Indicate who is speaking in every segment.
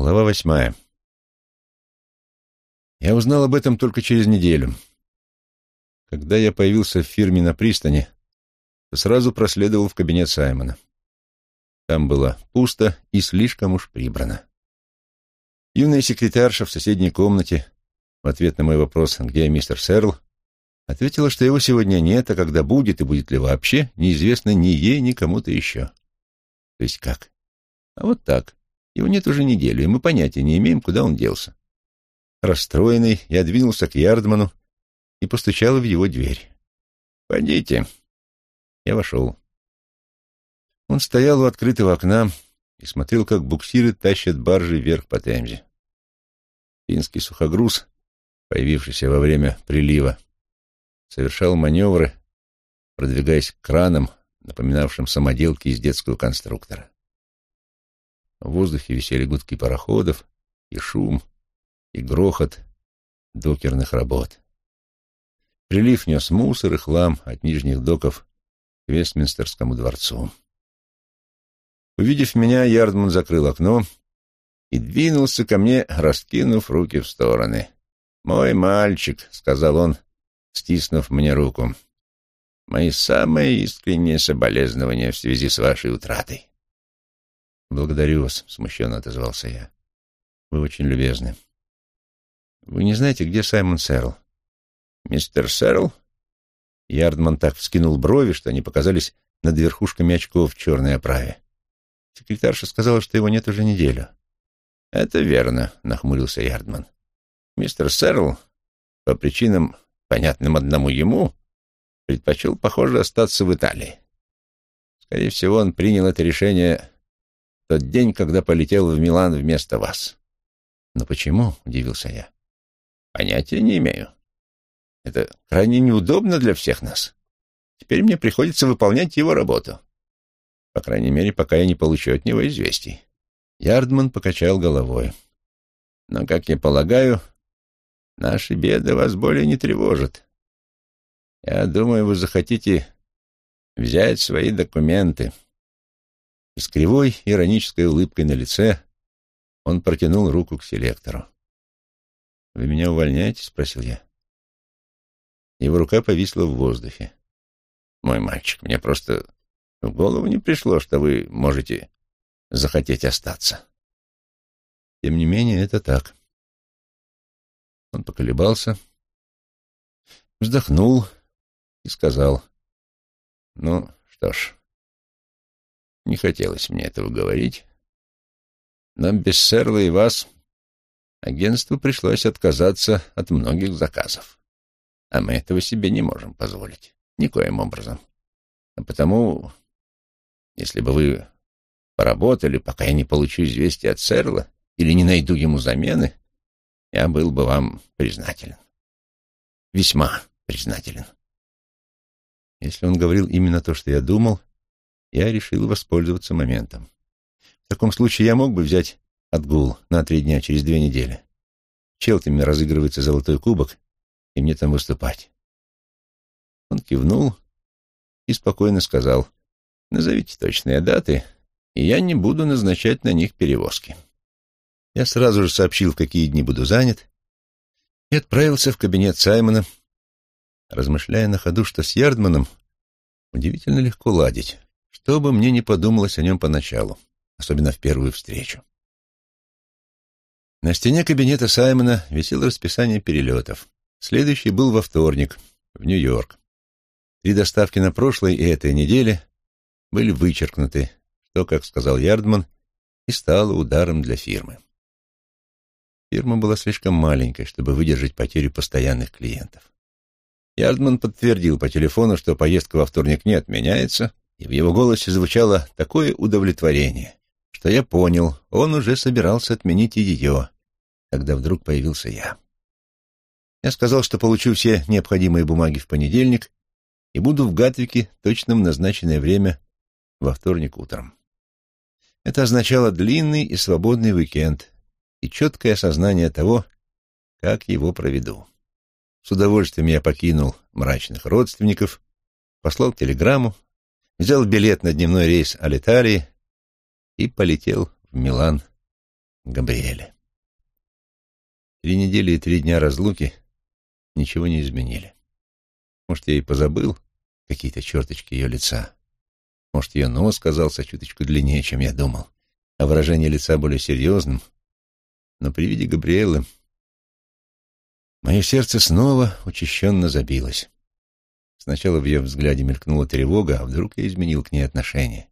Speaker 1: Глава восьмая. Я узнал об этом только через неделю. Когда я появился в фирме на пристани, то сразу проследовал в кабинет Саймона. Там было пусто и слишком уж прибрано. Юная секретарша в соседней комнате в ответ на мой вопрос, где мистер Серл, ответила, что его сегодня нет, а когда будет и будет ли вообще, неизвестно ни ей, ни кому-то еще. То есть как? А вот так. Его нет уже неделю, и мы понятия не имеем, куда он делся. Расстроенный, я двинулся к Ярдману и постучал в его дверь. «Пойдите». Я вошел. Он стоял у открытого окна и смотрел, как буксиры тащат баржи вверх по Темзе. Финский сухогруз, появившийся во время прилива, совершал маневры, продвигаясь к кранам, напоминавшим самоделки из детского конструктора. В воздухе висели гудки пароходов и шум, и грохот докерных работ. Прилив нес мусор и хлам от нижних доков к Вестминстерскому дворцу. Увидев меня, Ярдман закрыл окно и двинулся ко мне, раскинув руки в стороны. «Мой мальчик», — сказал он, стиснув мне руку, — «мои самые искренние соболезнования в связи с вашей утратой». «Благодарю вас», — смущенно отозвался я. «Вы очень любезны». «Вы не знаете, где Саймон Сэрл?» «Мистер Сэрл?» Ярдман так вскинул брови, что они показались над верхушками очков в черной оправе. Секретарша сказала, что его нет уже неделю. «Это верно», — нахмурился Ярдман. «Мистер Сэрл, по причинам, понятным одному ему, предпочел, похоже, остаться в Италии. Скорее всего, он принял это решение тот день, когда полетел в Милан вместо вас. Но почему? — удивился я. Понятия не имею. Это крайне неудобно для всех нас. Теперь мне приходится выполнять его работу. По крайней мере, пока я не получу от него известий. Ярдман покачал головой. Но, как я полагаю, наши беды вас более не тревожат. Я думаю, вы захотите взять свои документы. И с кривой иронической улыбкой на лице он протянул руку к селектору. «Вы меня увольняете?» — спросил я. Его рука повисла в воздухе. «Мой мальчик, мне просто в голову не пришло, что вы можете захотеть остаться». Тем не менее, это так. Он поколебался, вздохнул и сказал, «Ну, что ж, не хотелось мне этого говорить. Но без Серла и вас агентству пришлось отказаться от многих заказов. А мы этого себе не можем позволить. Никоим образом. А потому, если бы вы поработали, пока я не получу известия от Серла или не найду ему замены, я был бы вам признателен. Весьма признателен. Если он говорил именно то, что я думал, я решил воспользоваться моментом. В таком случае я мог бы взять отгул на три дня через две недели. В разыгрывается золотой кубок, и мне там выступать. Он кивнул и спокойно сказал, «Назовите точные даты, и я не буду назначать на них перевозки». Я сразу же сообщил, в какие дни буду занят, и отправился в кабинет Саймона, размышляя на ходу, что с Ярдманом удивительно легко ладить что бы мне не подумалось о нем поначалу, особенно в первую встречу. На стене кабинета Саймона висело расписание перелетов. Следующий был во вторник, в Нью-Йорк. Три доставки на прошлой и этой неделе были вычеркнуты, что, как сказал Ярдман, и стало ударом для фирмы. Фирма была слишком маленькой, чтобы выдержать потерю постоянных клиентов. Ярдман подтвердил по телефону, что поездка во вторник не отменяется, и в его голосе звучало такое удовлетворение, что я понял, он уже собирался отменить и ее, когда вдруг появился я. Я сказал, что получу все необходимые бумаги в понедельник и буду в Гатвике точно в назначенное время во вторник утром. Это означало длинный и свободный уикенд и четкое осознание того, как его проведу. С удовольствием я покинул мрачных родственников, послал телеграмму, взял билет на дневной рейс Алиталии и полетел в Милан Габриэле. Три недели и три дня разлуки ничего не изменили. Может, я и позабыл какие-то черточки ее лица. Может, ее нос казался чуточку длиннее, чем я думал, а выражение лица более серьезным. Но при виде Габриэлы мое сердце снова учащенно забилось. Сначала в ее взгляде мелькнула тревога, а вдруг я изменил к ней отношение.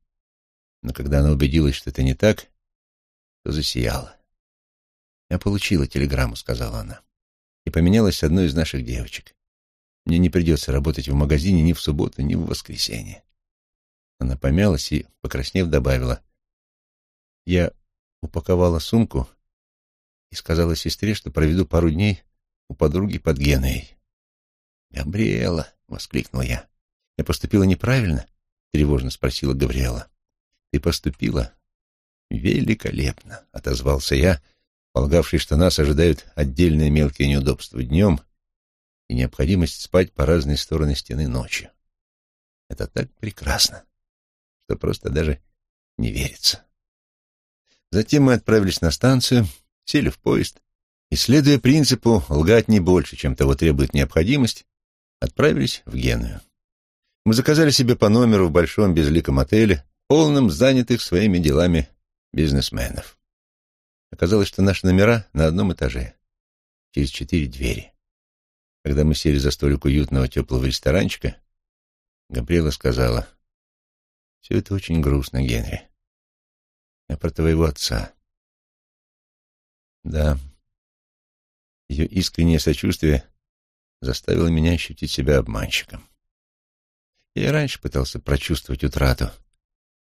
Speaker 1: Но когда она убедилась, что это не так, то засияла. «Я получила телеграмму», — сказала она, — «и поменялась с одной из наших девочек. Мне не придется работать в магазине ни в субботу, ни в воскресенье». Она помялась и, покраснев, добавила, «Я упаковала сумку и сказала сестре, что проведу пару дней у подруги под Генуей». «Габриэла!» — воскликнул я. «Я поступила неправильно?» — тревожно спросила Габриэла. «Ты поступила великолепно», — отозвался я, — полагавший, что нас ожидают отдельные мелкие неудобства днем и необходимость спать по разные стороны стены ночью. Это так прекрасно, что просто даже не верится. Затем мы отправились на станцию, сели в поезд и, следуя принципу «лгать не больше, чем того требует необходимость», отправились в Геную. Мы заказали себе по номеру в большом безликом отеле, полном занятых своими делами бизнесменов. Оказалось, что наши номера на одном этаже, через четыре двери. Когда мы сели за столик уютного теплого ресторанчика, Габриэла сказала, «Все это очень грустно, Генри. Я про твоего отца». Да, ее искреннее сочувствие заставило меня ощутить себя обманщиком. Я и раньше пытался прочувствовать утрату,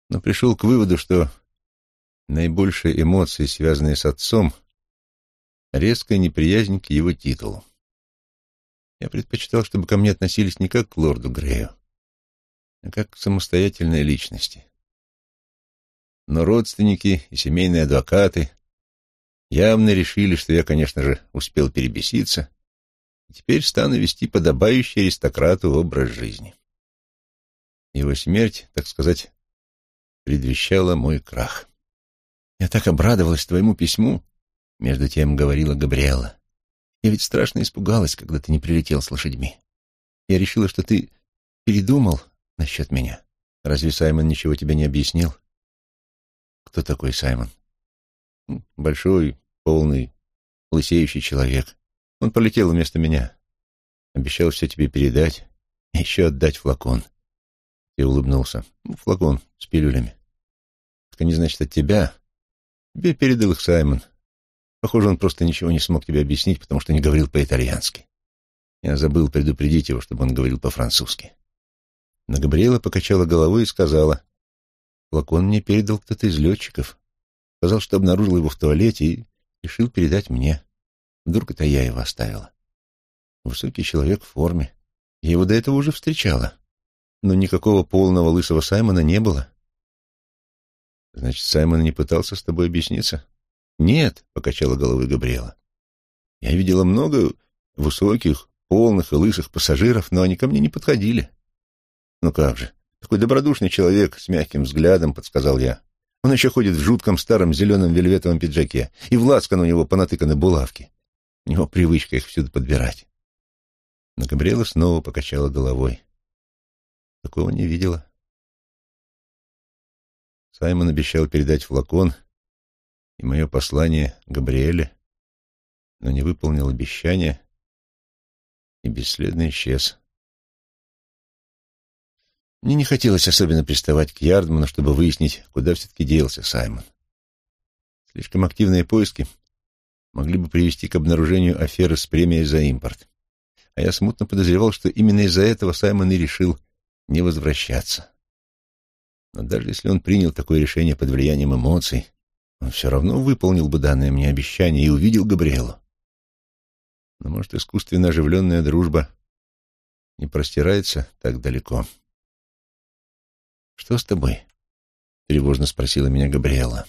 Speaker 1: но пришел к выводу, что наибольшие эмоции, связанные с отцом, резкая неприязнь к его титулу. Я предпочитал, чтобы ко мне относились не как к лорду Грею, а как к самостоятельной личности. Но родственники и семейные адвокаты явно решили, что я, конечно же, успел перебеситься, и теперь стану вести подобающий аристократу образ жизни. Его смерть, так сказать, предвещала мой крах. «Я так обрадовалась твоему письму», — между тем говорила Габриэла. «Я ведь страшно испугалась, когда ты не прилетел с лошадьми. Я решила, что ты передумал насчет меня. Разве Саймон ничего тебе не объяснил?» «Кто такой Саймон?» «Большой, полный, лысеющий человек. Он полетел вместо меня. Обещал все тебе передать еще отдать флакон». Ты улыбнулся. «Флакон с пилюлями. Так они, значит, от тебя, Тебе передал их Саймон. Похоже, он просто ничего не смог тебе объяснить, потому что не говорил по-итальянски. Я забыл предупредить его, чтобы он говорил по-французски. Но Габриэла покачала головой и сказала, «Флакон мне передал кто-то из летчиков. Сказал, что обнаружил его в туалете и решил передать мне. Вдруг это я его оставила. Высокий человек в форме. Я его до этого уже встречала. Но никакого полного лысого Саймона не было. Значит, Саймон не пытался с тобой объясниться? Нет, покачала головой Габриэла. Я видела много высоких, полных и лысых пассажиров, но они ко мне не подходили. Ну как же, такой добродушный человек с мягким взглядом, подсказал я. Он еще ходит в жутком старом зеленом вельветовом пиджаке, и в лацкан у него понатыканы булавки. У него привычка их всюду подбирать. Но Габриэла снова покачала головой. Такого не видела. Саймон обещал передать флакон и мое послание Габриэле, но не выполнил обещания и бесследно исчез. Мне не хотелось особенно приставать к Ярдману, чтобы выяснить, куда все-таки делся Саймон. Слишком активные поиски могли бы привести к обнаружению аферы с премией за импорт. А я смутно подозревал, что именно из-за этого Саймон и решил не возвращаться. Но даже если он принял такое решение под влиянием эмоций, он все равно выполнил бы данное мне обещание и увидел Габриэлу. Но, может, искусственно оживленная дружба не простирается так далеко. «Что с тобой?» — тревожно спросила меня Габриэла.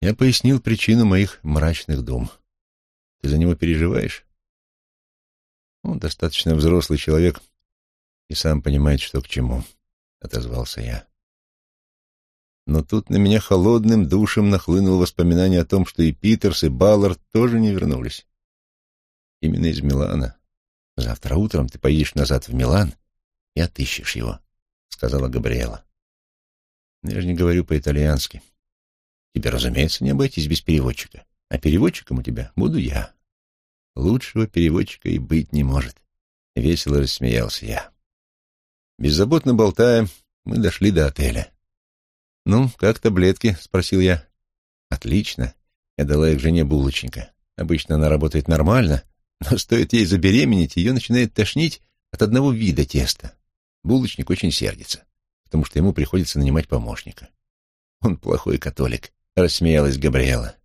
Speaker 1: Я пояснил причину моих мрачных дум. «Ты за него переживаешь?» Он достаточно взрослый человек и сам понимает, что к чему. — отозвался я. Но тут на меня холодным душем нахлынуло воспоминание о том, что и Питерс, и Баллард тоже не вернулись. Именно из Милана. Завтра утром ты поедешь назад в Милан и отыщешь его, — сказала Габриэла. Но я же не говорю по-итальянски. Тебе, разумеется, не обойтись без переводчика. А переводчиком у тебя буду я. Лучшего переводчика и быть не может. Весело рассмеялся я. Беззаботно болтая, мы дошли до отеля. «Ну, как таблетки?» — спросил я. «Отлично». Я дала их жене булочника. Обычно она работает нормально, но стоит ей забеременеть, ее начинает тошнить от одного вида теста. Булочник очень сердится, потому что ему приходится нанимать помощника. Он плохой католик, рассмеялась Габриэла.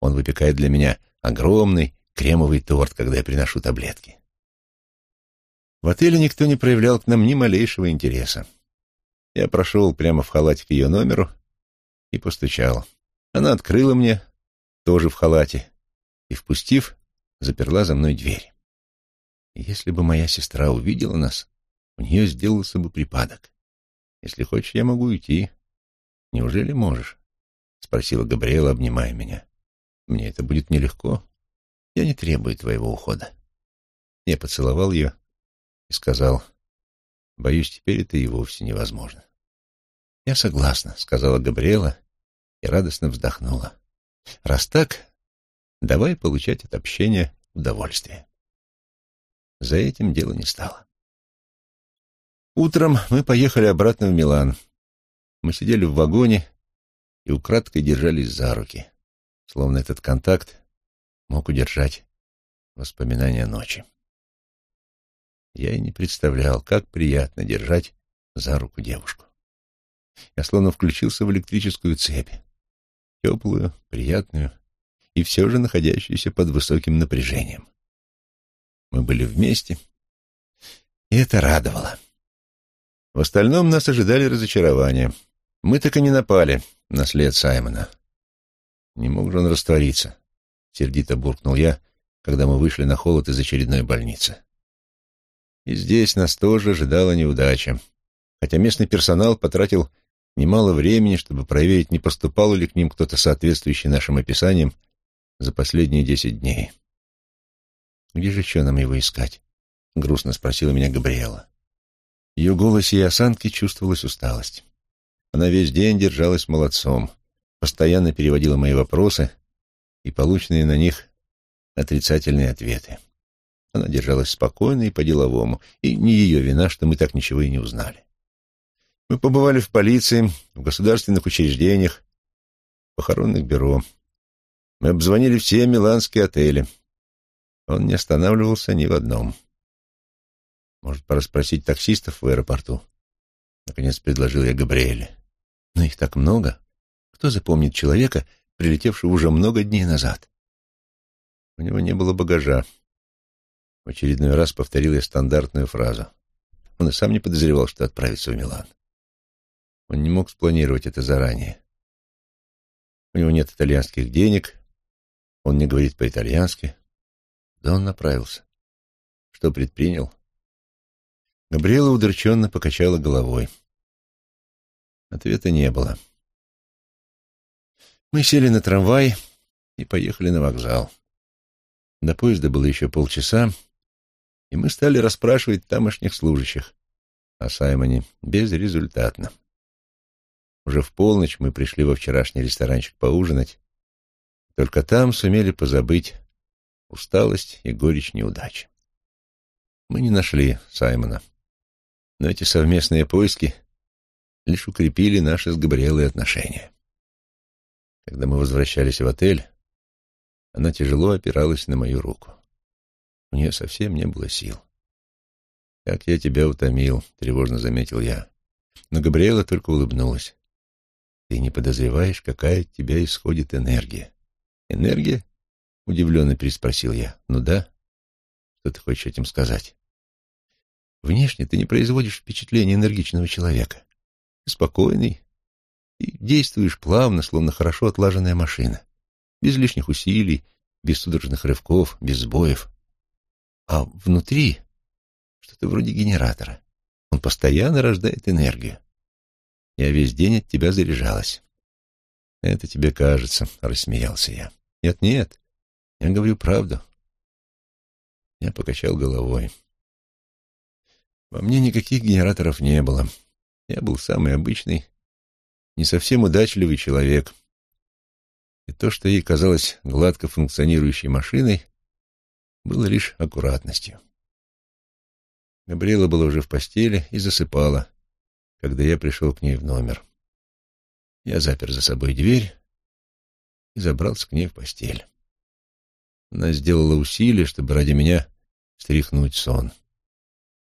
Speaker 1: Он выпекает для меня огромный кремовый торт, когда я приношу таблетки. В отеле никто не проявлял к нам ни малейшего интереса. Я прошел прямо в халате к ее номеру и постучал. Она открыла мне, тоже в халате, и, впустив, заперла за мной дверь. Если бы моя сестра увидела нас, у нее сделался бы припадок. Если хочешь, я могу уйти. Неужели можешь? — спросила Габриэла, обнимая меня. Мне это будет нелегко. Я не требую твоего ухода. Я поцеловал ее и сказал, боюсь, теперь это и вовсе невозможно. Я согласна, — сказала Габриэла и радостно вздохнула. Раз так, давай получать от общения удовольствие. За этим дело не стало. Утром мы поехали обратно в Милан. Мы сидели в вагоне и украдкой держались за руки, словно этот контакт мог удержать воспоминания ночи. Я и не представлял, как приятно держать за руку девушку. Я словно включился в электрическую цепь, теплую, приятную и все же находящуюся под высоким напряжением. Мы были вместе, и это радовало. В остальном нас ожидали разочарования. Мы так и не напали на след Саймона. Не мог же он раствориться, — сердито буркнул я, когда мы вышли на холод из очередной больницы. И здесь нас тоже ожидала неудача, хотя местный персонал потратил немало времени, чтобы проверить, не поступал ли к ним кто-то соответствующий нашим описаниям за последние десять дней. «Где же еще нам его искать?» — грустно спросила меня Габриэла. В ее голосе и осанке чувствовалась усталость. Она весь день держалась молодцом, постоянно переводила мои вопросы и полученные на них отрицательные ответы. Она держалась спокойно и по-деловому, и не ее вина, что мы так ничего и не узнали. Мы побывали в полиции, в государственных учреждениях, в похоронных бюро. Мы обзвонили все миланские отели. Он не останавливался ни в одном. Может, пора спросить таксистов в аэропорту? Наконец предложил я Габриэле. Но их так много. Кто запомнит человека, прилетевшего уже много дней назад? У него не было багажа. В очередной раз повторил я стандартную фразу. Он и сам не подозревал, что отправится в Милан. Он не мог спланировать это заранее. У него нет итальянских денег, он не говорит по-итальянски. Да он направился. Что предпринял? Габриэла удрученно покачала головой. Ответа не было. Мы сели на трамвай и поехали на вокзал. До поезда было еще полчаса, и мы стали расспрашивать тамошних служащих о Саймоне безрезультатно. Уже в полночь мы пришли во вчерашний ресторанчик поужинать, только там сумели позабыть усталость и горечь неудачи. Мы не нашли Саймона, но эти совместные поиски лишь укрепили наши с Габриэлой отношения. Когда мы возвращались в отель, она тяжело опиралась на мою руку. У нее совсем не было сил. «Как я тебя утомил», — тревожно заметил я. Но Габриэла только улыбнулась. «Ты не подозреваешь, какая от тебя исходит энергия». «Энергия?» — удивленно переспросил я. «Ну да. Что ты хочешь этим сказать?» «Внешне ты не производишь впечатления энергичного человека. Ты спокойный и действуешь плавно, словно хорошо отлаженная машина. Без лишних усилий, без судорожных рывков, без сбоев. А внутри что-то вроде генератора. Он постоянно рождает энергию. Я весь день от тебя заряжалась. Это тебе кажется, — рассмеялся я. Нет-нет, я говорю правду. Я покачал головой. Во мне никаких генераторов не было. Я был самый обычный, не совсем удачливый человек. И то, что ей казалось гладко функционирующей машиной, было лишь аккуратностью. Габриэла была уже в постели и засыпала, когда я пришел к ней в номер. Я запер за собой дверь и забрался к ней в постель. Она сделала усилие, чтобы ради меня стряхнуть сон.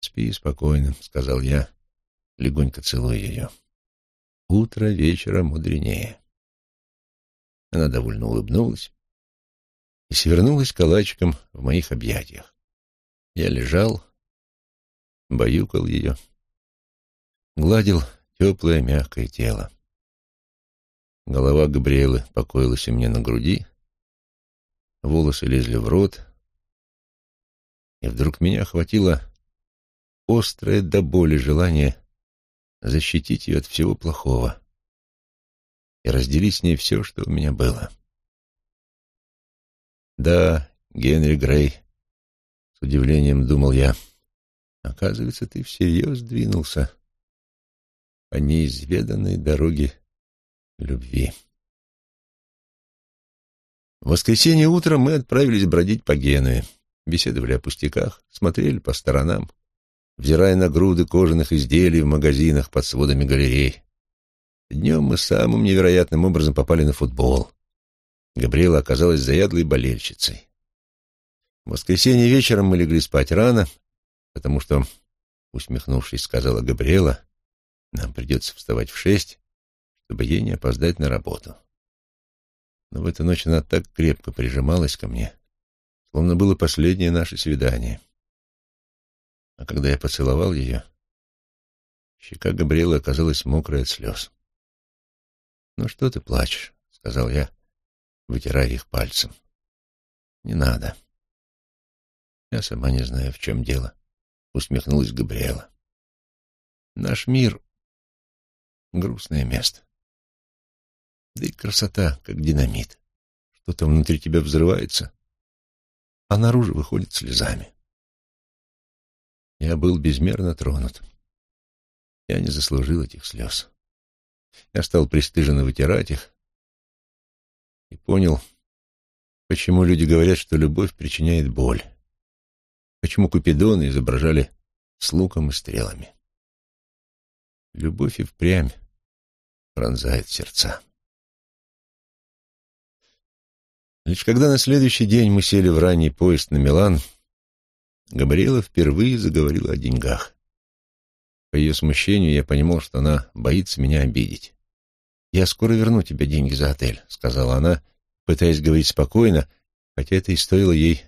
Speaker 1: «Спи спокойно», — сказал я, легонько целуя ее. «Утро вечера мудренее». Она довольно улыбнулась и свернулась калачиком в моих объятиях. Я лежал, баюкал ее, гладил теплое мягкое тело. Голова Габриэлы покоилась у меня на груди, волосы лезли в рот, и вдруг меня охватило острое до боли желание защитить ее от всего плохого и разделить с ней все, что у меня было. Да, Генри Грей, с удивлением думал я, оказывается, ты всерьез двинулся по неизведанной дороге любви. В воскресенье утром мы отправились бродить по Генуе, беседовали о пустяках, смотрели по сторонам, взирая на груды кожаных изделий в магазинах под сводами галерей. Днем мы самым невероятным образом попали на футбол. Габриэла оказалась заядлой болельщицей. В воскресенье вечером мы легли спать рано, потому что, усмехнувшись, сказала Габриэла, нам придется вставать в шесть, чтобы ей не опоздать на работу. Но в эту ночь она так крепко прижималась ко мне, словно было последнее наше свидание. А когда я поцеловал ее, щека Габриэлы оказалась мокрая от слез. «Ну что ты плачешь?» — сказал я, вытирая их пальцем. «Не надо». «Я сама не знаю, в чем дело», — усмехнулась Габриэла. «Наш мир — грустное место. Да и красота, как динамит. Что-то внутри тебя взрывается, а наружу выходит слезами. Я был безмерно тронут. Я не заслужил этих слез. Я стал пристыженно вытирать их и понял, почему люди говорят, что любовь причиняет боль. Почему Купидоны изображали с луком и стрелами. Любовь и впрямь пронзает сердца. Лишь когда на следующий день мы сели в ранний поезд на Милан, Габриэла впервые заговорила о деньгах. По ее смущению я понимал, что она боится меня обидеть. «Я скоро верну тебе деньги за отель», — сказала она, пытаясь говорить спокойно, хотя это и стоило ей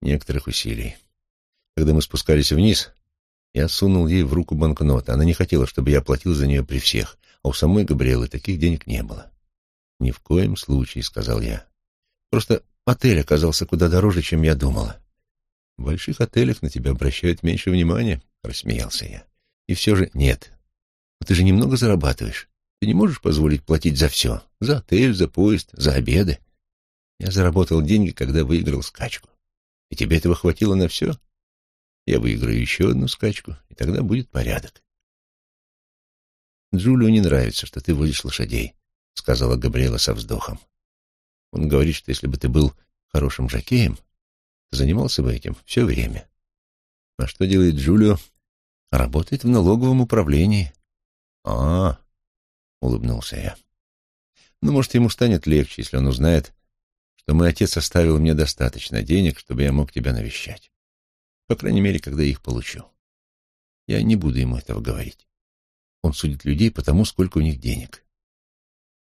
Speaker 1: некоторых усилий. Когда мы спускались вниз, я сунул ей в руку банкнот. Она не хотела, чтобы я платил за нее при всех, а у самой Габриэлы таких денег не было. «Ни в коем случае», — сказал я. Просто отель оказался куда дороже, чем я думала. В больших отелях на тебя обращают меньше внимания, — рассмеялся я. И все же нет. Но ты же немного зарабатываешь. Ты не можешь позволить платить за все. За отель, за поезд, за обеды. Я заработал деньги, когда выиграл скачку. И тебе этого хватило на все? Я выиграю еще одну скачку, и тогда будет порядок. Джулио не нравится, что ты водишь лошадей, — сказала Габриэла со вздохом. Он говорит, что если бы ты был хорошим жокеем, занимался бы этим все время. А что делает Джулио? Работает в налоговом управлении. А, -а, -а улыбнулся я. Ну, может, ему станет легче, если он узнает, что мой отец оставил мне достаточно денег, чтобы я мог тебя навещать. По крайней мере, когда я их получу. Я не буду ему этого говорить. Он судит людей по тому, сколько у них денег.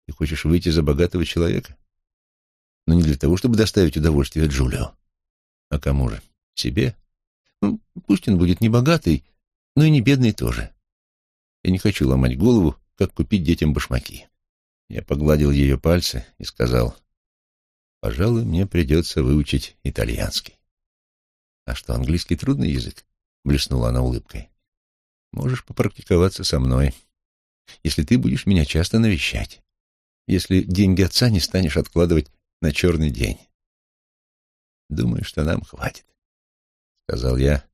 Speaker 1: Ты хочешь выйти за богатого человека? но не для того, чтобы доставить удовольствие Джулио. А кому же? Себе? Ну, пусть он будет не богатый, но и не бедный тоже. Я не хочу ломать голову, как купить детям башмаки. Я погладил ее пальцы и сказал, «Пожалуй, мне придется выучить итальянский». «А что, английский трудный язык?» — блеснула она улыбкой. «Можешь попрактиковаться со мной. если ты будешь меня часто навещать, если деньги отца не станешь откладывать на черный день. Думаю, что нам хватит, — сказал я,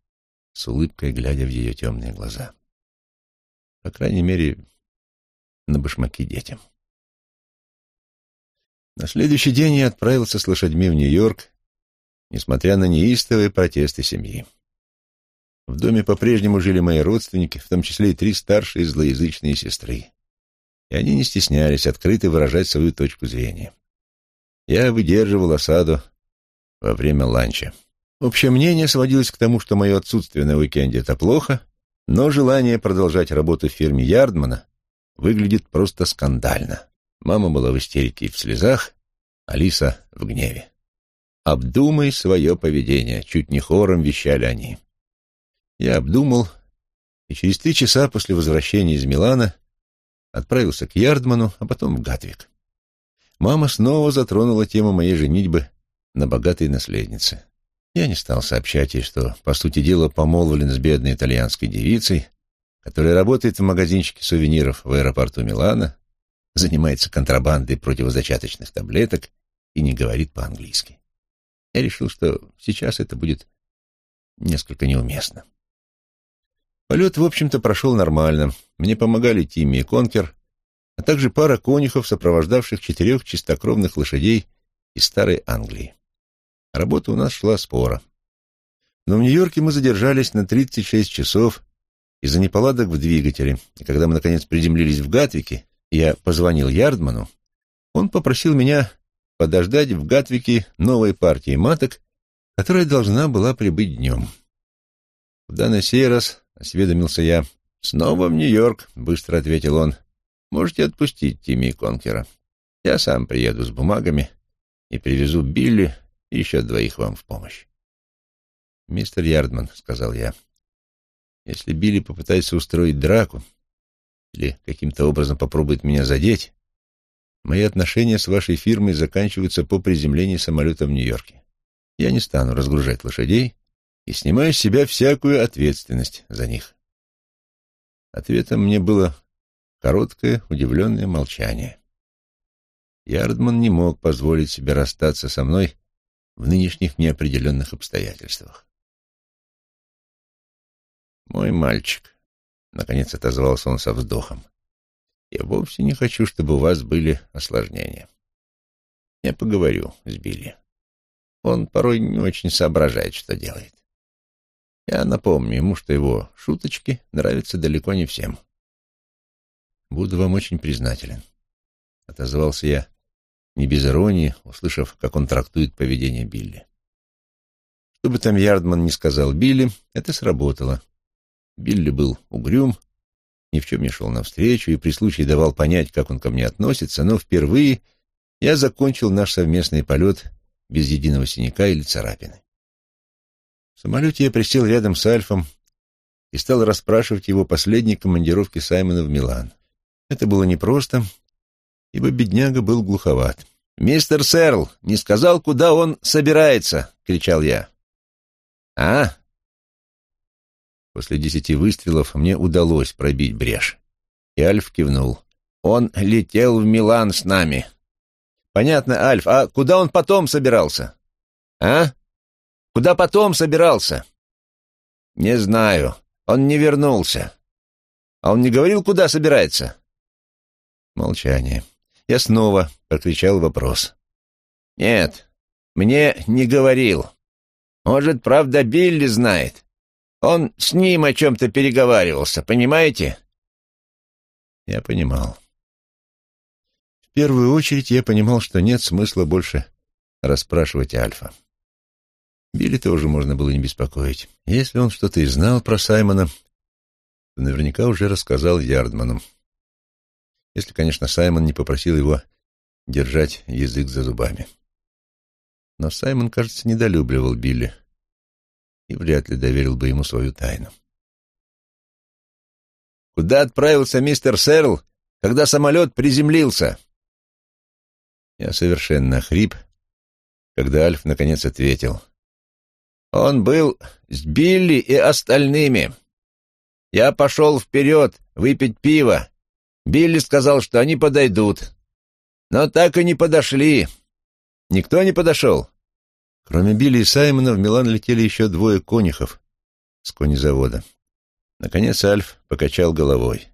Speaker 1: с улыбкой глядя в ее темные глаза. По крайней мере, на башмаки детям. На следующий день я отправился с лошадьми в Нью-Йорк, несмотря на неистовые протесты семьи. В доме по-прежнему жили мои родственники, в том числе и три старшие злоязычные сестры. И они не стеснялись открыто выражать свою точку зрения. Я выдерживал осаду во время ланча. Общее мнение сводилось к тому, что мое отсутствие на уикенде — это плохо, но желание продолжать работу в фирме Ярдмана выглядит просто скандально. Мама была в истерике и в слезах, Алиса в гневе. «Обдумай свое поведение», — чуть не хором вещали они. Я обдумал, и через три часа после возвращения из Милана отправился к Ярдману, а потом в Гатвик. Мама снова затронула тему моей женитьбы на богатой наследнице. Я не стал сообщать ей, что, по сути дела, помолвлен с бедной итальянской девицей, которая работает в магазинчике сувениров в аэропорту Милана, занимается контрабандой противозачаточных таблеток и не говорит по-английски. Я решил, что сейчас это будет несколько неуместно. Полет, в общем-то, прошел нормально. Мне помогали Тимми и Конкер, а также пара конюхов, сопровождавших четырех чистокровных лошадей из Старой Англии. Работа у нас шла спора. Но в Нью-Йорке мы задержались на 36 часов из-за неполадок в двигателе, и когда мы, наконец, приземлились в Гатвике, я позвонил Ярдману, он попросил меня подождать в Гатвике новой партии маток, которая должна была прибыть днем. Куда на сей раз осведомился я. «Снова в Нью-Йорк», — быстро ответил он. «Можете отпустить Тимми и Конкера. Я сам приеду с бумагами и привезу Билли и еще двоих вам в помощь». «Мистер Ярдман», — сказал я, — «если Билли попытается устроить драку или каким-то образом попробует меня задеть, мои отношения с вашей фирмой заканчиваются по приземлении самолета в Нью-Йорке. Я не стану разгружать лошадей и снимаю с себя всякую ответственность за них. Ответом мне было короткое, удивленное молчание. Ярдман не мог позволить себе расстаться со мной в нынешних неопределенных обстоятельствах. «Мой мальчик», — наконец отозвался он со вздохом, — «я вовсе не хочу, чтобы у вас были осложнения. Я поговорю с Билли. Он порой не очень соображает, что делает. Я напомню ему, что его шуточки нравятся далеко не всем. «Буду вам очень признателен», — отозвался я, не без иронии, услышав, как он трактует поведение Билли. Что бы там Ярдман не сказал Билли, это сработало. Билли был угрюм, ни в чем не шел навстречу и при случае давал понять, как он ко мне относится, но впервые я закончил наш совместный полет без единого синяка или царапины. В самолете я присел рядом с Альфом и стал расспрашивать его последней командировки Саймона в Милан. Это было непросто, ибо бедняга был глуховат. «Мистер Сэрл не сказал, куда он собирается!» — кричал я. «А?» После десяти выстрелов мне удалось пробить брешь. И Альф кивнул. «Он летел в Милан с нами». «Понятно, Альф. А куда он потом собирался?» «А?» Куда потом собирался? Не знаю. Он не вернулся. А он не говорил, куда собирается? Молчание. Я снова прокричал вопрос. Нет, мне не говорил. Может, правда, Билли знает. Он с ним о чем-то переговаривался, понимаете? Я понимал. В первую очередь я понимал, что нет смысла больше расспрашивать Альфа. Билли тоже можно было не беспокоить. Если он что-то и знал про Саймона, то наверняка уже рассказал Ярдману. Если, конечно, Саймон не попросил его держать язык за зубами. Но Саймон, кажется, недолюбливал Билли и вряд ли доверил бы ему свою тайну. «Куда отправился мистер Сэрл, когда самолет приземлился?» Я совершенно охрип, когда Альф наконец ответил — он был с Билли и остальными. Я пошел вперед выпить пиво,
Speaker 2: Билли сказал, что они подойдут. Но так и не подошли. Никто не подошел.
Speaker 1: Кроме Билли и Саймона в Милан летели еще двое конюхов с конезавода. Наконец Альф покачал головой.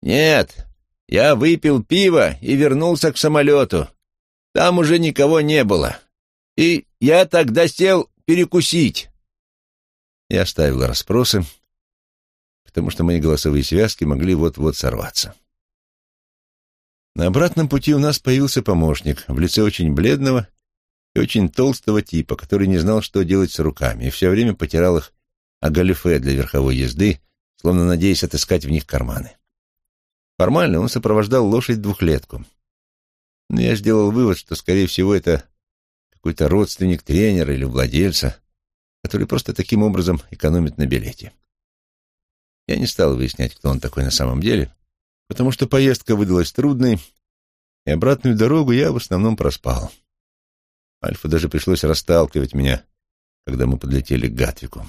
Speaker 2: «Нет, я выпил пиво и вернулся к самолету. Там уже никого не было. И я тогда сел перекусить».
Speaker 1: Я оставил расспросы, потому что мои голосовые связки могли вот-вот сорваться. На обратном пути у нас появился помощник в лице очень бледного и очень толстого типа, который не знал, что делать с руками, и все время потирал их о галифе для верховой езды, словно надеясь отыскать в них карманы. Формально он сопровождал лошадь-двухлетку. Но я сделал вывод, что, скорее всего, это какой-то родственник тренера или владельца, который просто таким образом экономит на билете. Я не стал выяснять, кто он такой на самом деле, потому что поездка выдалась трудной, и обратную дорогу я в основном проспал. Альфа даже пришлось расталкивать меня, когда мы подлетели к Гатвику.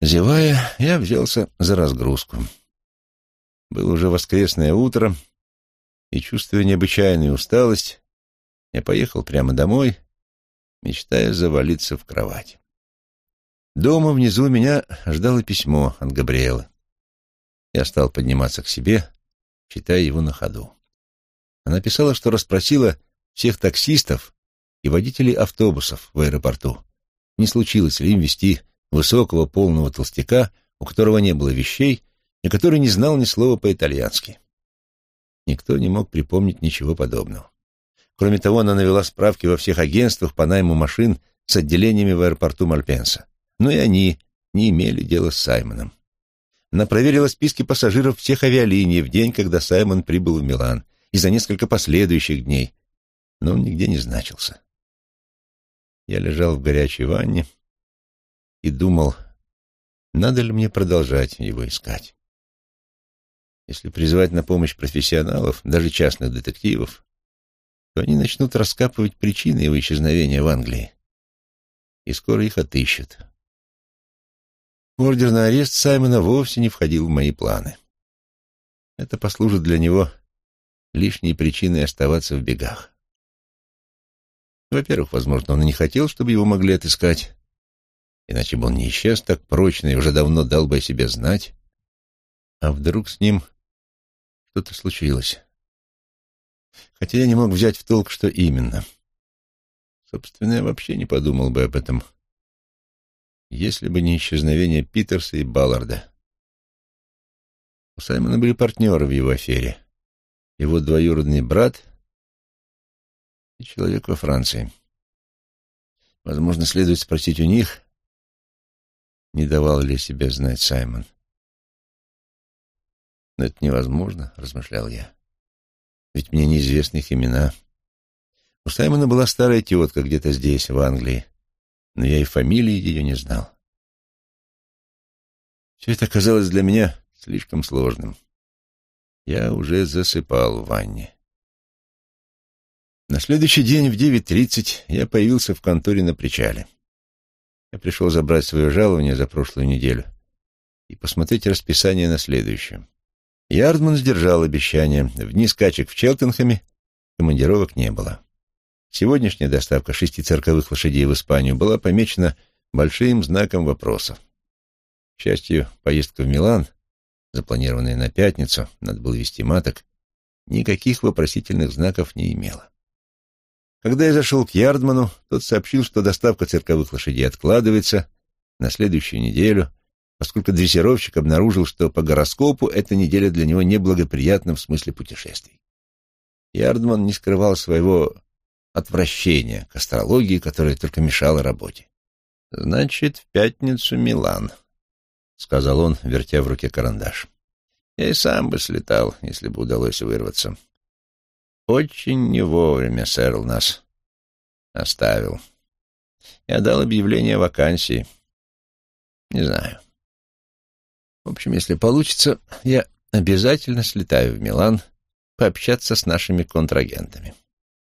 Speaker 1: Зевая, я взялся за разгрузку. Было уже воскресное утро, и, чувствуя необычайную усталость, я поехал прямо домой, мечтая завалиться в кровать. Дома внизу меня ждало письмо от Габриэлы. Я стал подниматься к себе, читая его на ходу. Она писала, что расспросила всех таксистов и водителей автобусов в аэропорту, не случилось ли им вести высокого полного толстяка, у которого не было вещей и который не знал ни слова по-итальянски. Никто не мог припомнить ничего подобного. Кроме того, она навела справки во всех агентствах по найму машин с отделениями в аэропорту Мальпенса. Но и они не имели дела с Саймоном. Она проверила списки пассажиров всех авиалиний в день, когда Саймон прибыл в Милан, и за несколько последующих дней, но он нигде не значился. Я лежал в горячей ванне и думал, надо ли мне продолжать его искать. Если призвать на помощь профессионалов, даже частных детективов, то они начнут раскапывать причины его исчезновения в Англии, и скоро их отыщут. Ордер на арест Саймона вовсе не входил в мои планы. Это послужит для него лишней причиной оставаться в бегах. Во-первых, возможно, он и не хотел, чтобы его могли отыскать, иначе бы он не исчез так прочно и уже давно дал бы о себе знать. А вдруг с ним что-то случилось? Хотя я не мог взять в толк, что именно. Собственно, я вообще не подумал бы об этом если бы не исчезновение Питерса и Балларда. У Саймона были партнеры в его афере. Его двоюродный брат и человек во Франции. Возможно, следует спросить у них, не давал ли себе знать Саймон. Но это невозможно, размышлял я. Ведь мне неизвестны их имена. У Саймона была старая тетка где-то здесь, в Англии но я и фамилии ее не знал. Все это казалось для меня слишком сложным. Я уже засыпал в ванне. На следующий день в 9.30 я появился в конторе на причале. Я пришел забрать свое жалование за прошлую неделю и посмотреть расписание на следующую. Ярдман сдержал обещание. В дни скачек в Челтенхэме командировок не было. Сегодняшняя доставка шести цирковых лошадей в Испанию была помечена большим знаком вопроса. К счастью, поездка в Милан, запланированная на пятницу, надо было вести маток, никаких вопросительных знаков не имела. Когда я зашел к Ярдману, тот сообщил, что доставка цирковых лошадей откладывается на следующую неделю, поскольку дрессировщик обнаружил, что по гороскопу эта неделя для него неблагоприятна в смысле путешествий. Ярдман не скрывал своего отвращение к астрологии, которая только мешала работе. «Значит, в пятницу Милан», — сказал он, вертя в руке карандаш. «Я и сам бы слетал, если бы удалось вырваться. Очень не вовремя Сэрл нас оставил. Я дал объявление о вакансии. Не знаю. В общем, если получится, я обязательно слетаю в Милан пообщаться с нашими контрагентами».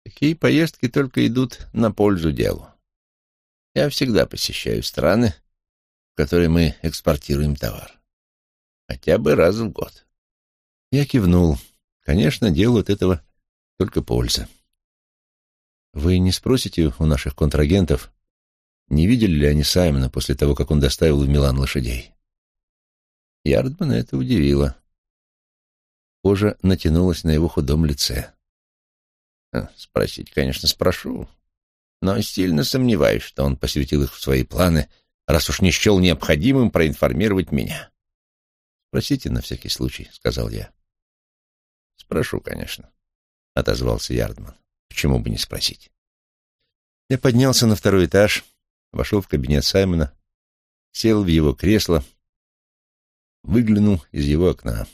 Speaker 1: Такие поездки только идут на пользу делу. Я всегда посещаю страны, в которые мы экспортируем товар. Хотя бы раз в год. Я кивнул. Конечно, делу от этого только польза. Вы не спросите у наших контрагентов, не видели ли они Саймона после того, как он доставил в Милан лошадей? Ярдмана это удивило. Кожа натянулась на его худом лице.
Speaker 2: «Э, «Спросить, конечно, спрошу, но сильно сомневаюсь, что он посвятил их в свои планы, раз уж не счел необходимым проинформировать меня».
Speaker 1: «Спросите на всякий случай», — сказал я.
Speaker 2: «Спрошу, конечно», — отозвался Ярдман. «Почему бы не спросить?»
Speaker 1: Я поднялся на второй этаж, вошел в кабинет Саймона, сел в его кресло, выглянул из его окна.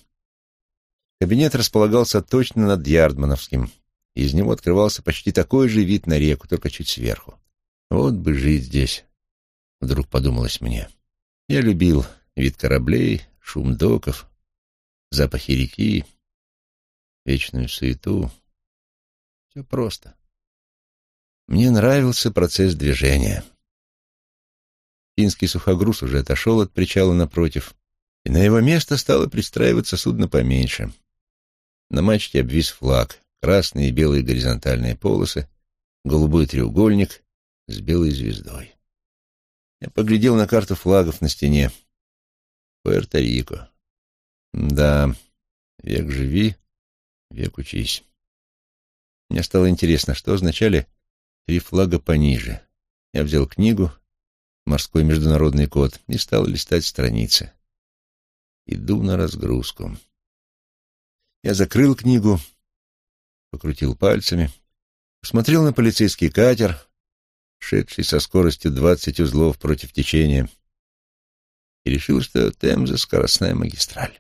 Speaker 1: Кабинет располагался точно над Ярдмановским, из него открывался почти такой же вид на реку, только чуть сверху. Вот бы жить здесь, вдруг подумалось мне. Я любил вид кораблей, шум доков, запахи реки, вечную суету. Все просто. Мне нравился процесс движения. Финский сухогруз уже отошел от причала напротив, и на его место стало пристраиваться судно поменьше. На мачте обвис флаг, красные и белые горизонтальные полосы, голубой треугольник с белой звездой. Я поглядел на карту флагов на стене. Пуэрто-Рико. Да, век живи, век учись. Мне стало интересно, что означали три флага пониже. Я взял книгу «Морской международный код» и стал листать страницы. Иду на разгрузку. Я закрыл книгу, покрутил пальцами, посмотрел на полицейский катер, шедший со скоростью двадцать узлов против течения, и решил, что Темза — скоростная магистраль.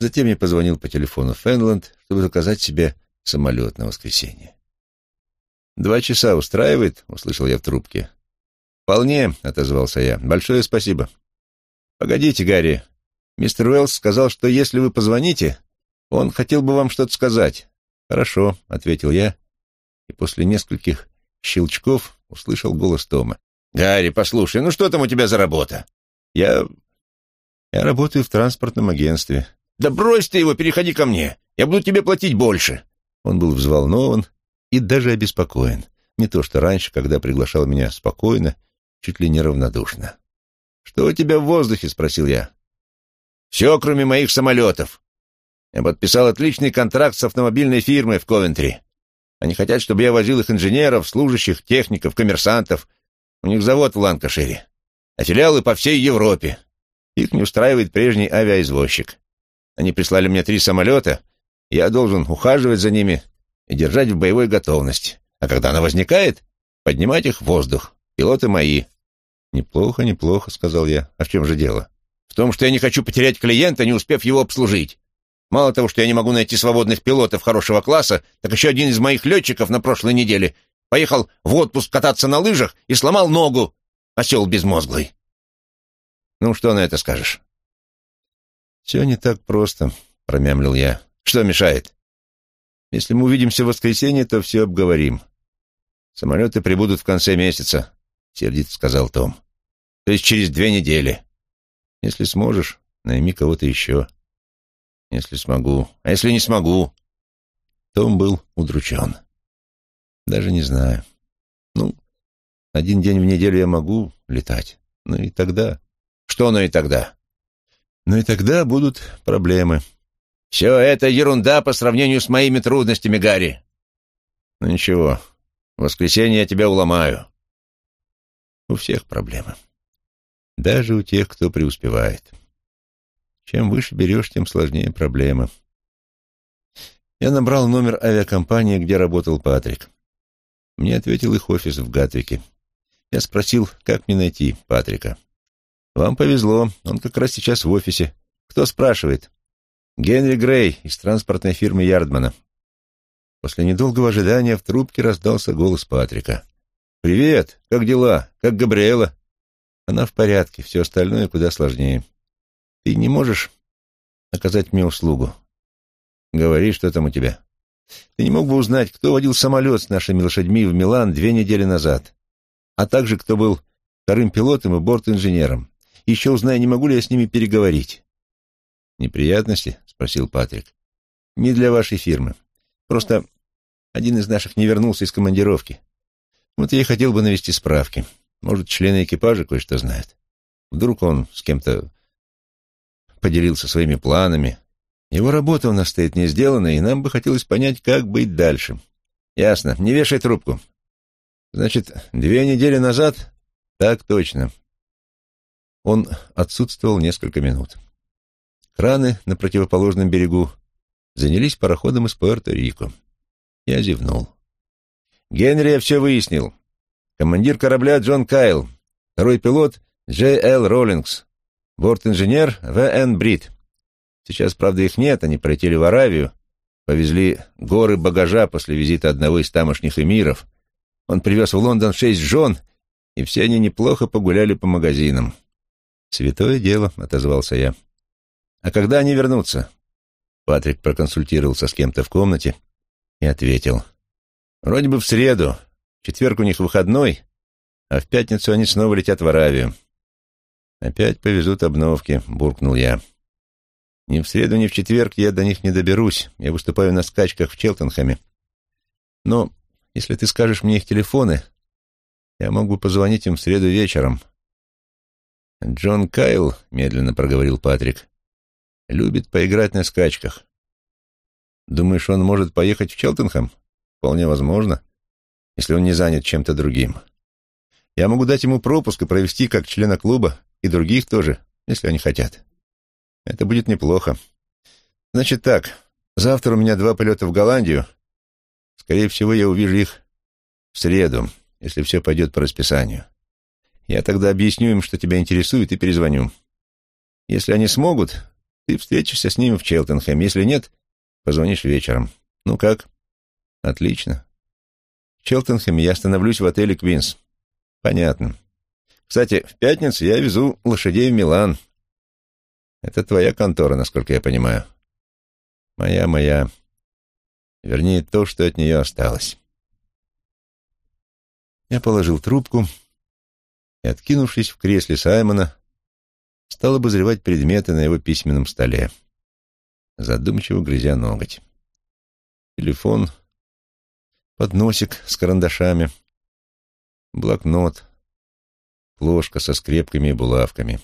Speaker 1: Затем я позвонил по телефону Фенланд, чтобы заказать себе самолет на воскресенье. «Два часа устраивает?» — услышал я в трубке. «Вполне», — отозвался я. «Большое спасибо». «Погодите, Гарри. Мистер Уэллс сказал, что если вы позвоните, он хотел бы вам что-то сказать». «Хорошо», — ответил я, и после нескольких щелчков услышал голос Тома.
Speaker 2: «Гарри, послушай, ну что там у тебя за работа?»
Speaker 1: «Я... я работаю в транспортном агентстве».
Speaker 2: «Да брось ты его, переходи ко мне. Я буду тебе платить больше».
Speaker 1: Он был взволнован и даже обеспокоен. Не то что раньше, когда приглашал меня спокойно, чуть ли не равнодушно. «Что у тебя в воздухе?» — спросил я.
Speaker 2: «Все, кроме моих самолетов. Я подписал отличный контракт с автомобильной фирмой в Ковентри. Они хотят, чтобы я возил их инженеров, служащих, техников, коммерсантов. У них завод в Ланкашире, а филиалы по всей Европе. Их не устраивает прежний авиаизвозчик. Они прислали мне три самолета, я должен ухаживать за ними и держать в боевой готовности. А когда она возникает, поднимать их в воздух. Пилоты мои.
Speaker 1: «Неплохо, неплохо», — сказал я. «А в чем же дело?»
Speaker 2: «В том, что я не хочу потерять клиента, не успев его обслужить. Мало того, что я не могу найти свободных пилотов хорошего класса, так еще один из моих летчиков на прошлой неделе поехал в отпуск кататься на лыжах и сломал ногу. Осел безмозглый. Ну, что на это скажешь?»
Speaker 1: «Все не так просто», — промямлил я.
Speaker 2: «Что мешает?»
Speaker 1: «Если мы увидимся в воскресенье, то все обговорим. Самолеты прибудут в конце месяца. — сердито сказал Том.
Speaker 2: «То есть через две недели.
Speaker 1: Если сможешь, найми кого-то еще.
Speaker 2: Если смогу. А если не смогу?»
Speaker 1: Том был удручен. «Даже не знаю. Ну, один день в неделю я могу летать. Ну и тогда...»
Speaker 2: «Что ну и тогда?»
Speaker 1: «Ну и тогда будут проблемы».
Speaker 2: «Все это ерунда по сравнению с моими трудностями, Гарри».
Speaker 1: «Ну ничего, в воскресенье я тебя уломаю. У всех проблемы. Даже у тех, кто преуспевает. Чем выше берешь, тем сложнее проблемы. Я набрал номер авиакомпании, где работал Патрик. Мне ответил их офис в Гатвике. Я спросил, как мне найти Патрика. «Вам повезло, он как раз сейчас в офисе. Кто спрашивает?» «Генри Грей из транспортной фирмы Ярдмана». После недолгого ожидания в трубке раздался голос Патрика. «Привет! Как дела? Как Габриэла?» «Она в порядке, все остальное куда сложнее. Ты не можешь оказать мне услугу?» «Говори, что там у тебя?» «Ты не мог бы узнать, кто водил самолет с нашими лошадьми в Милан две недели назад, а также кто был вторым пилотом и борт-инженером. Еще узнай, не могу ли я с ними переговорить». «Неприятности?» — спросил Патрик. «Не для вашей фирмы. Просто один из наших не вернулся из командировки. Вот я и хотел бы навести справки. Может, члены экипажа кое-что знают. Вдруг он с кем-то поделился своими планами. Его работа у нас стоит не сделанная, и нам бы хотелось понять, как быть дальше. Ясно. Не вешай трубку. Значит, две недели назад? Так точно. Он отсутствовал несколько минут. Краны на противоположном берегу занялись пароходом из Пуэрто-Рико. Я зевнул. «Генри я все выяснил. Командир корабля Джон Кайл, второй пилот Джей Эл Роллингс, борт-инженер В. Н. Брит. Сейчас, правда, их нет, они полетели в Аравию, повезли горы багажа после визита одного из тамошних эмиров. Он привез в Лондон шесть жен, и все они неплохо погуляли по магазинам. «Святое дело», — отозвался я. «А когда они вернутся?» Патрик проконсультировался с кем-то в комнате и ответил. «Вроде бы в среду. В четверг у них выходной, а в пятницу они снова летят в Аравию». «Опять повезут обновки», — буркнул я. «Ни в среду, ни в четверг я до них не доберусь. Я выступаю на скачках в Челтенхэме. Но если ты скажешь мне их телефоны, я мог бы позвонить им в среду вечером». «Джон Кайл», — медленно проговорил Патрик, Любит поиграть на скачках. Думаешь, он может поехать в Челтенхэм? Вполне возможно, если он не занят чем-то другим. Я могу дать ему пропуск и провести как члена клуба, и других тоже, если они хотят. Это будет неплохо. Значит так, завтра у меня два полета в Голландию. Скорее всего, я увижу их в среду, если все пойдет по расписанию. Я тогда объясню им, что тебя интересует, и перезвоню. Если они смогут, ты встретишься с ними в Челтенхэм. Если нет, позвонишь вечером. Ну как? Отлично. В Челтенхэме я остановлюсь в отеле «Квинс». Понятно. Кстати, в пятницу я везу лошадей в Милан. Это твоя контора, насколько я понимаю. Моя, моя. Вернее, то, что от нее осталось. Я положил трубку и, откинувшись в кресле Саймона, стал обозревать предметы на его письменном столе, задумчиво грызя ноготь. Телефон, подносик с карандашами, блокнот, ложка со скрепками и булавками.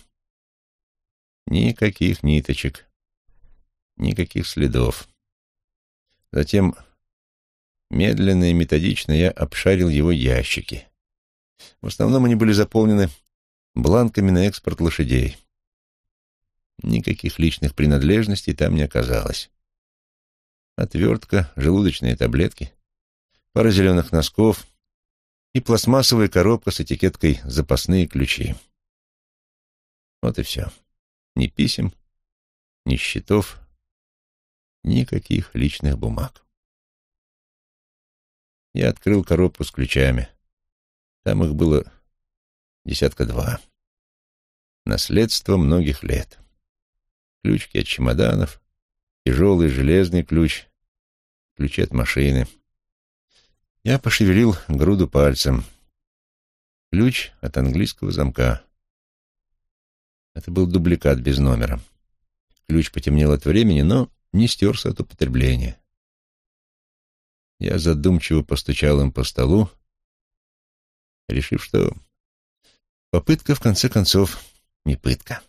Speaker 1: Никаких ниточек, никаких следов. Затем медленно и методично я обшарил его ящики. В основном они были заполнены бланками на экспорт лошадей. Никаких личных принадлежностей там не оказалось. Отвертка, желудочные таблетки, пара зеленых носков и пластмассовая коробка с этикеткой «Запасные ключи». Вот и все. Ни писем, ни счетов, никаких личных бумаг. Я открыл коробку с ключами. Там их было десятка два. Наследство многих лет ключики от чемоданов, тяжелый железный ключ, ключи от машины. Я пошевелил груду пальцем. Ключ от английского замка. Это был дубликат без номера. Ключ потемнел от времени, но не стерся от употребления. Я задумчиво постучал им по столу, решив, что попытка, в конце концов, не пытка.